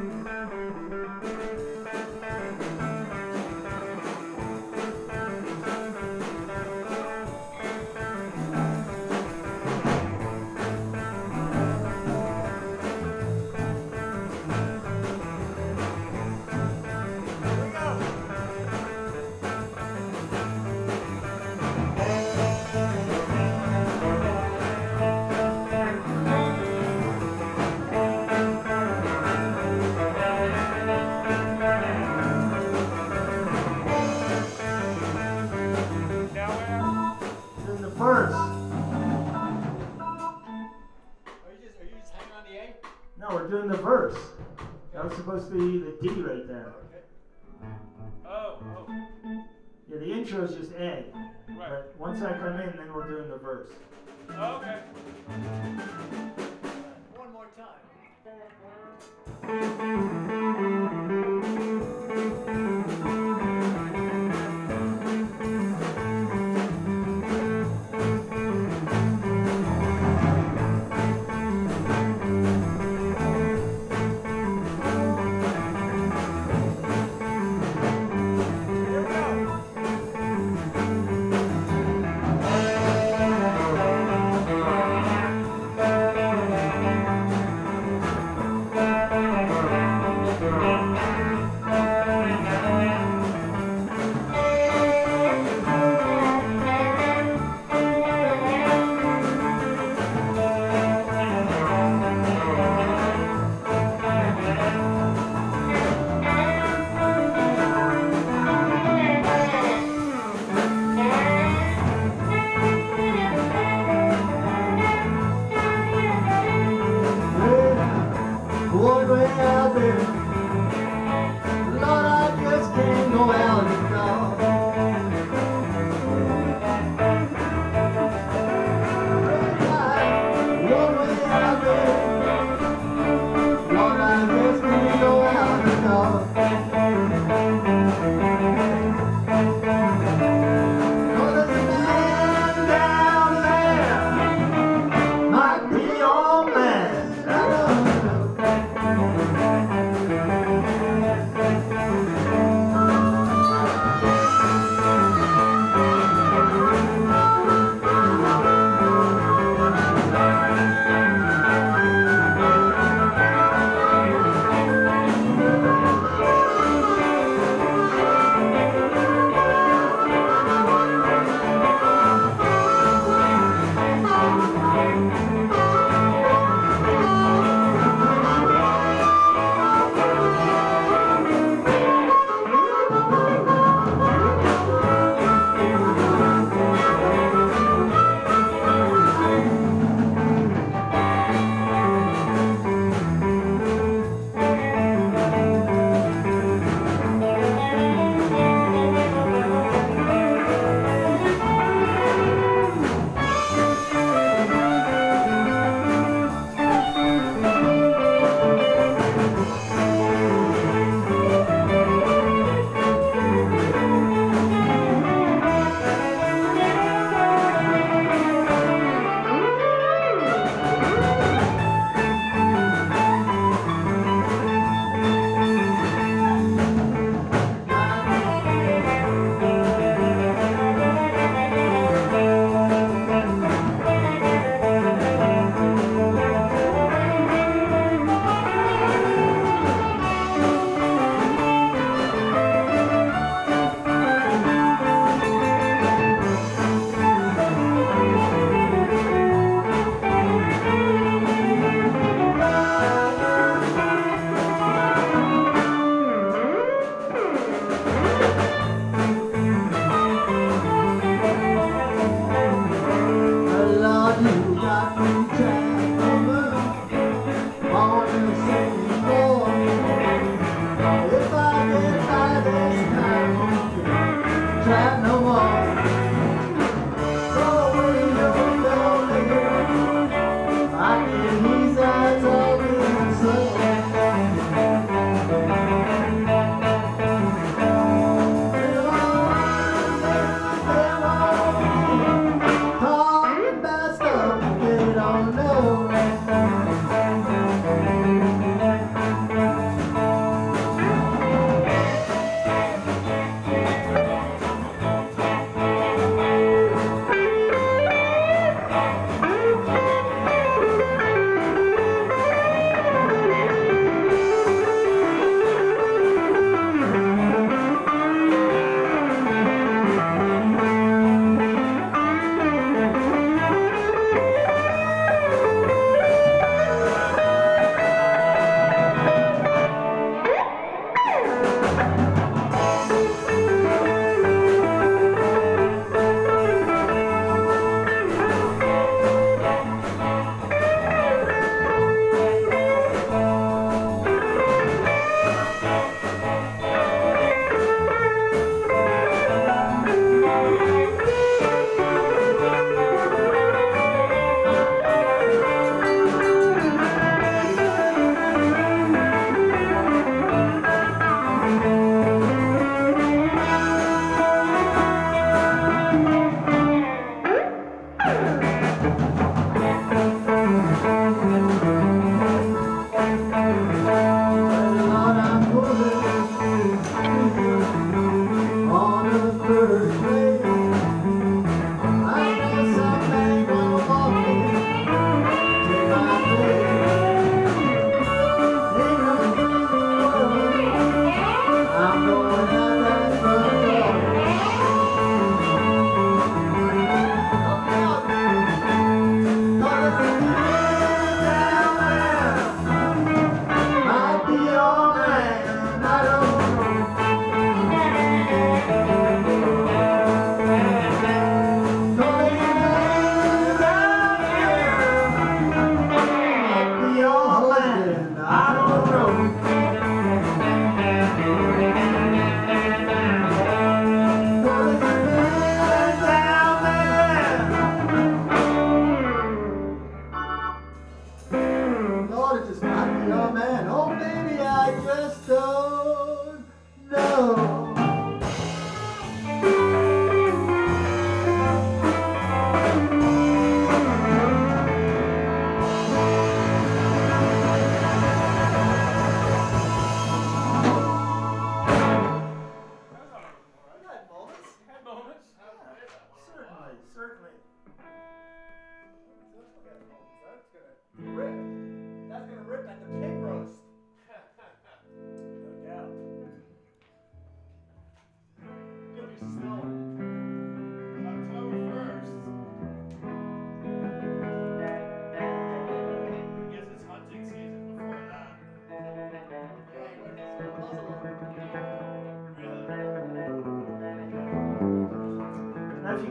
Mm-hmm. D right there. Oh, okay. oh, oh. Yeah, the intro is just A. Right. But once I come in, then we're doing the verse. Okay. One more time. open.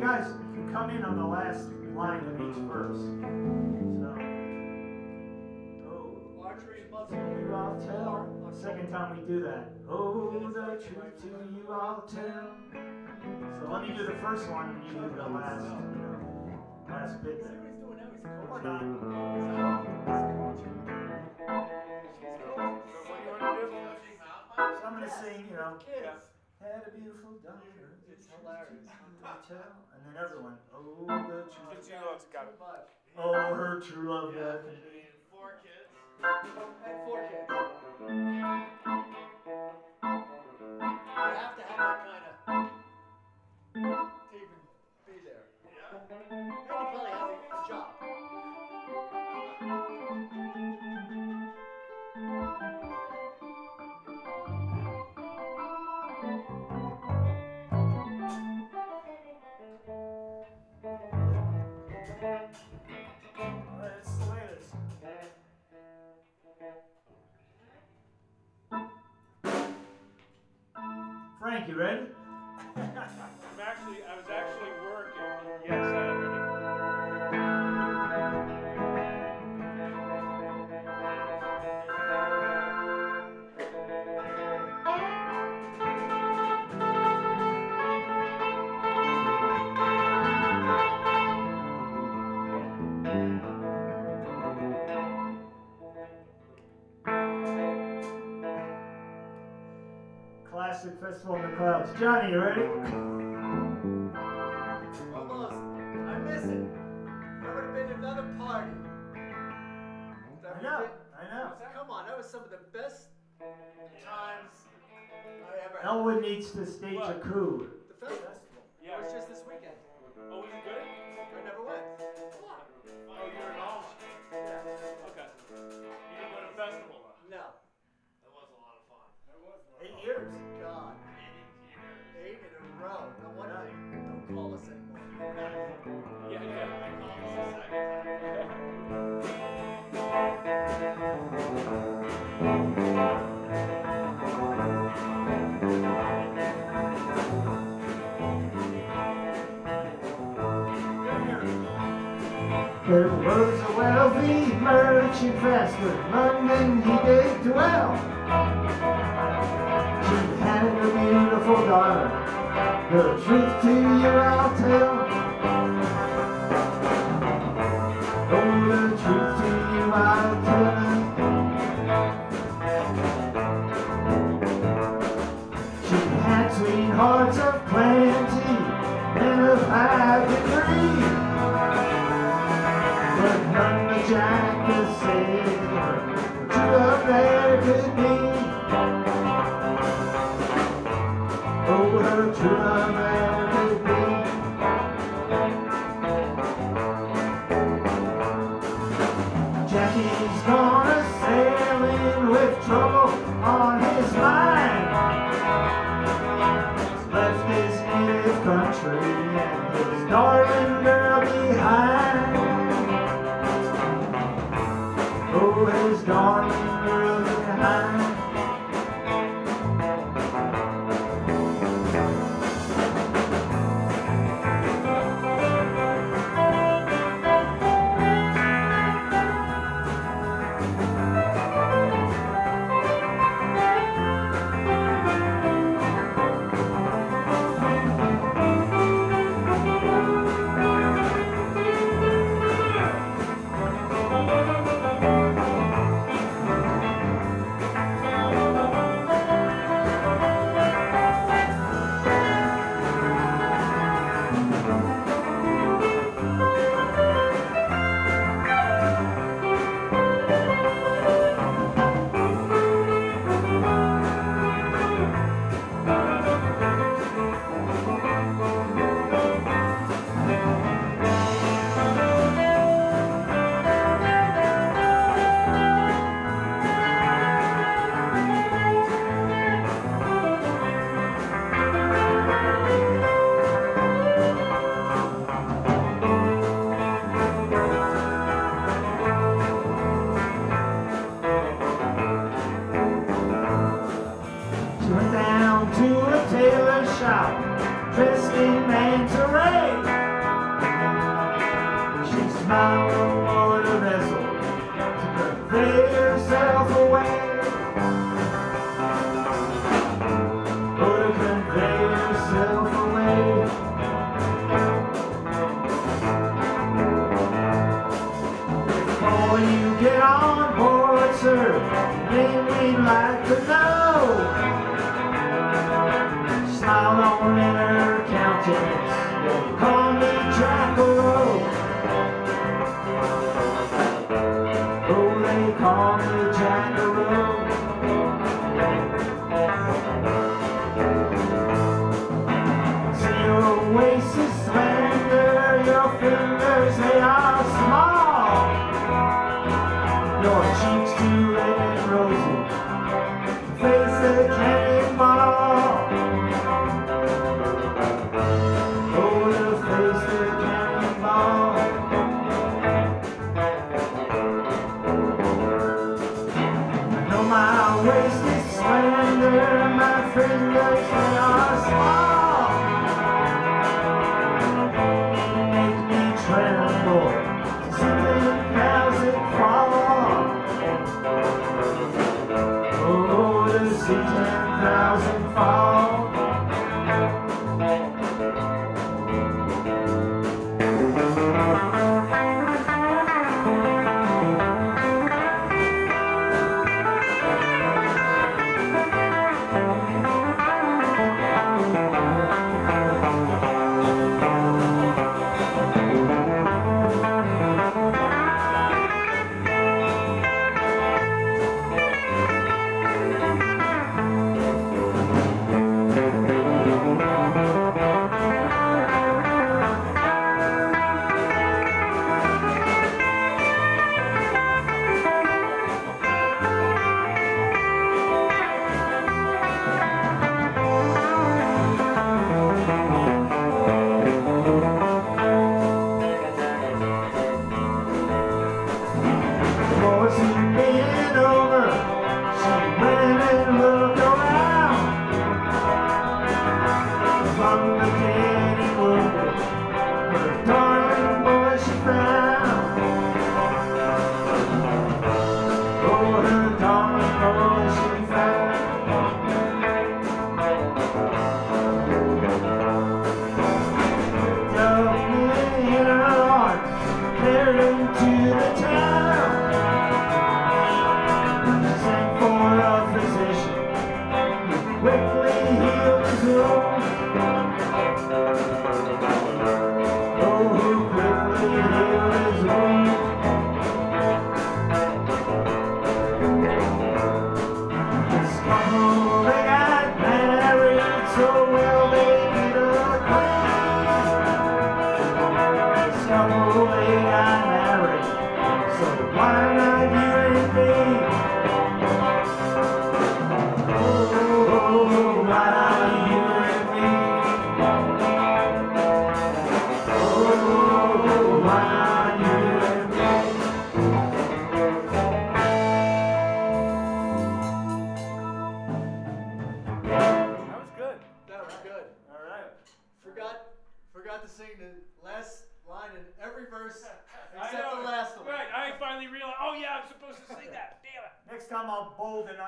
Now, if you guys can come in on the last line of each verse. So, oh, Archery you I'll tell. Second time we do that. Oh, the truth to you I'll tell. So let me do the first one and you do the last, you know, last bit there. what he's doing now? He's Or not. Beautiful daughter. It's hilarious. I'll tell. And then everyone, oh, the truth. Too much. Oh, her true love death. Four kids. And four kids. You have to have that kind of Frank, you ready? I'm actually, I was actually working. Festival in. Johnny, you ready? Almost. I miss it. There would have been another party. I know, I know. Come on, that was some of the best times I ever had. Elwood needs to stage a What? coup. The festival. Yeah. It was just this weekend. There was a wealthy merchant faster, London he did dwell. She had a beautiful daughter, the truth to you I'll tell. Oh, the truth to you I'll tell. She had sweethearts of plenty and of high Jack to say to a very. Oh, to a Oh, there's dawn in the road behind. Lord.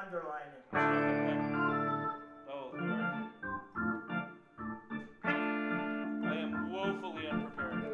Underline.